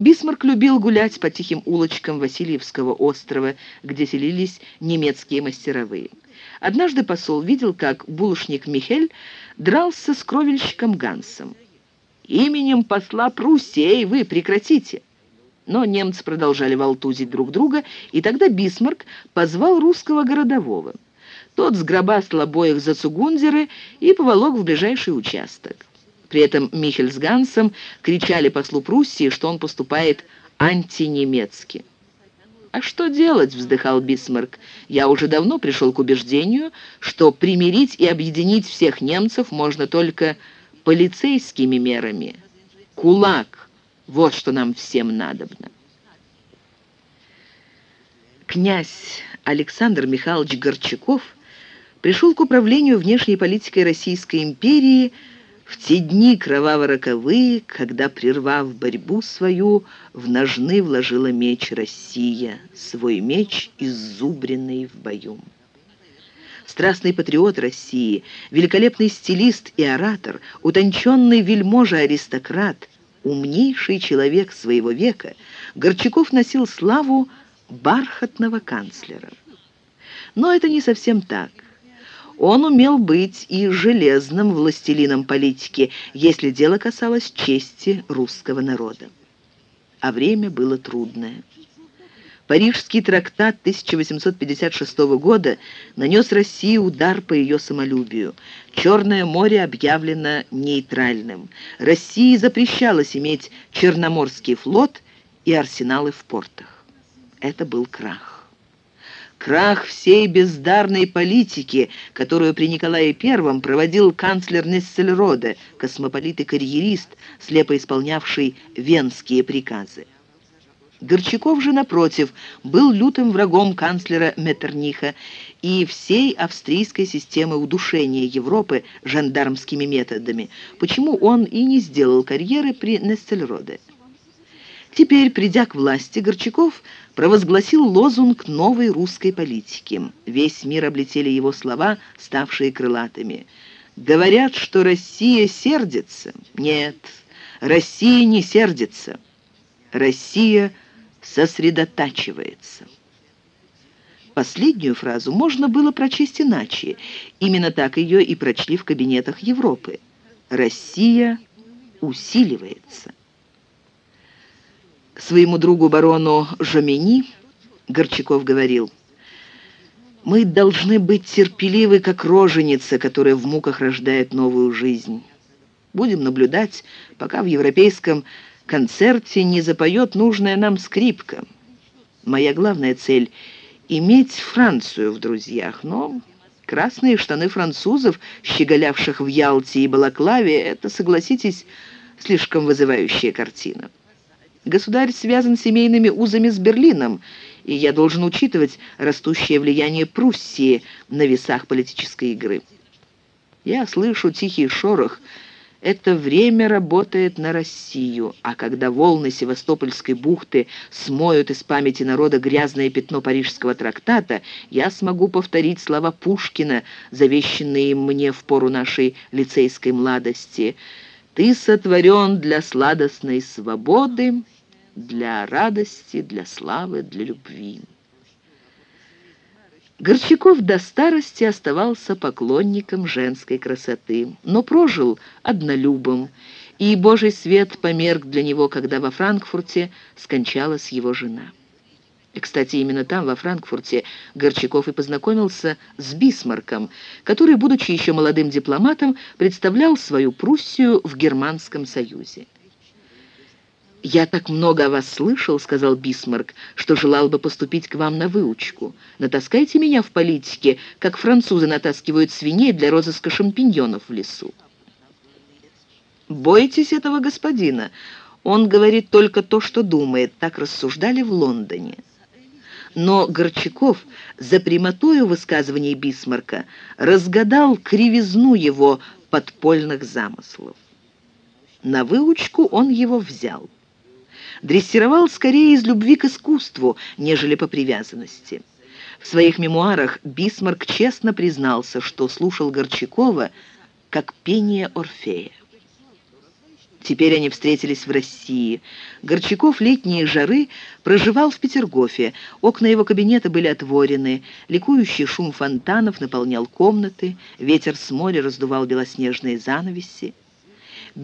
Бисмарк любил гулять по тихим улочкам Васильевского острова, где селились немецкие мастеровые. Однажды посол видел, как булочник Михель дрался с кровельщиком Гансом. «Именем посла Пруссии, вы прекратите!» Но немцы продолжали волтузить друг друга, и тогда Бисмарк позвал русского городового. Тот сграбастал обоих за цугундеры и поволок в ближайший участок. При этом Михель с Гансом кричали послу Пруссии, что он поступает антинемецки. «А что делать?» — вздыхал Бисмарк. «Я уже давно пришел к убеждению, что примирить и объединить всех немцев можно только полицейскими мерами. Кулак — вот что нам всем надобно». Князь Александр Михайлович Горчаков пришел к управлению внешней политикой Российской империи в те дни кроваво-роковые, когда, прервав борьбу свою, в ножны вложила меч Россия, свой меч, иззубренный в бою. Страстный патриот России, великолепный стилист и оратор, утонченный вельможа-аристократ, умнейший человек своего века, Горчаков носил славу бархатного канцлера. Но это не совсем так. Он умел быть и железным властелином политики, если дело касалось чести русского народа. А время было трудное. Парижский трактат 1856 года нанес России удар по ее самолюбию. Черное море объявлено нейтральным. России запрещалось иметь Черноморский флот и арсеналы в портах. Это был крах крах всей бездарной политики, которую при Николае I проводил канцлер Нессельроде, космополит и карьерист, слепо исполнявший венские приказы. Горчаков же, напротив, был лютым врагом канцлера Меттерниха и всей австрийской системы удушения Европы жандармскими методами, почему он и не сделал карьеры при Нессельроде. Теперь, придя к власти, Горчаков провозгласил лозунг новой русской политики. Весь мир облетели его слова, ставшие крылатыми. «Говорят, что Россия сердится. Нет, Россия не сердится. Россия сосредотачивается». Последнюю фразу можно было прочесть иначе. Именно так ее и прочли в кабинетах Европы. «Россия усиливается». Своему другу барону Жомени Горчаков говорил, «Мы должны быть терпеливы, как роженица, которая в муках рождает новую жизнь. Будем наблюдать, пока в европейском концерте не запоет нужная нам скрипка. Моя главная цель — иметь Францию в друзьях, но красные штаны французов, щеголявших в Ялте и Балаклаве, это, согласитесь, слишком вызывающая картина». Государь связан семейными узами с Берлином, и я должен учитывать растущее влияние Пруссии на весах политической игры. Я слышу тихий шорох. Это время работает на Россию, а когда волны Севастопольской бухты смоют из памяти народа грязное пятно Парижского трактата, я смогу повторить слова Пушкина, завещанные мне в пору нашей лицейской младости. «Ты сотворен для сладостной свободы, для радости, для славы, для любви. Горчаков до старости оставался поклонником женской красоты, но прожил однолюбом, и Божий свет померк для него, когда во Франкфурте скончалась его жена. И, кстати, именно там, во Франкфурте, Горчаков и познакомился с Бисмарком, который, будучи еще молодым дипломатом, представлял свою Пруссию в Германском Союзе. «Я так много о вас слышал», — сказал Бисмарк, «что желал бы поступить к вам на выучку. Натаскайте меня в политике, как французы натаскивают свиней для розыска шампиньонов в лесу». «Бойтесь этого господина. Он говорит только то, что думает», — так рассуждали в Лондоне. Но Горчаков за прямотою высказываний Бисмарка разгадал кривизну его подпольных замыслов. На выучку он его взял дрессировал скорее из любви к искусству, нежели по привязанности. В своих мемуарах Бисмарк честно признался, что слушал Горчакова как пение Орфея. Теперь они встретились в России. Горчаков летние жары проживал в Петергофе. Окна его кабинета были отворены. Ликующий шум фонтанов наполнял комнаты. Ветер с моря раздувал белоснежные занавеси.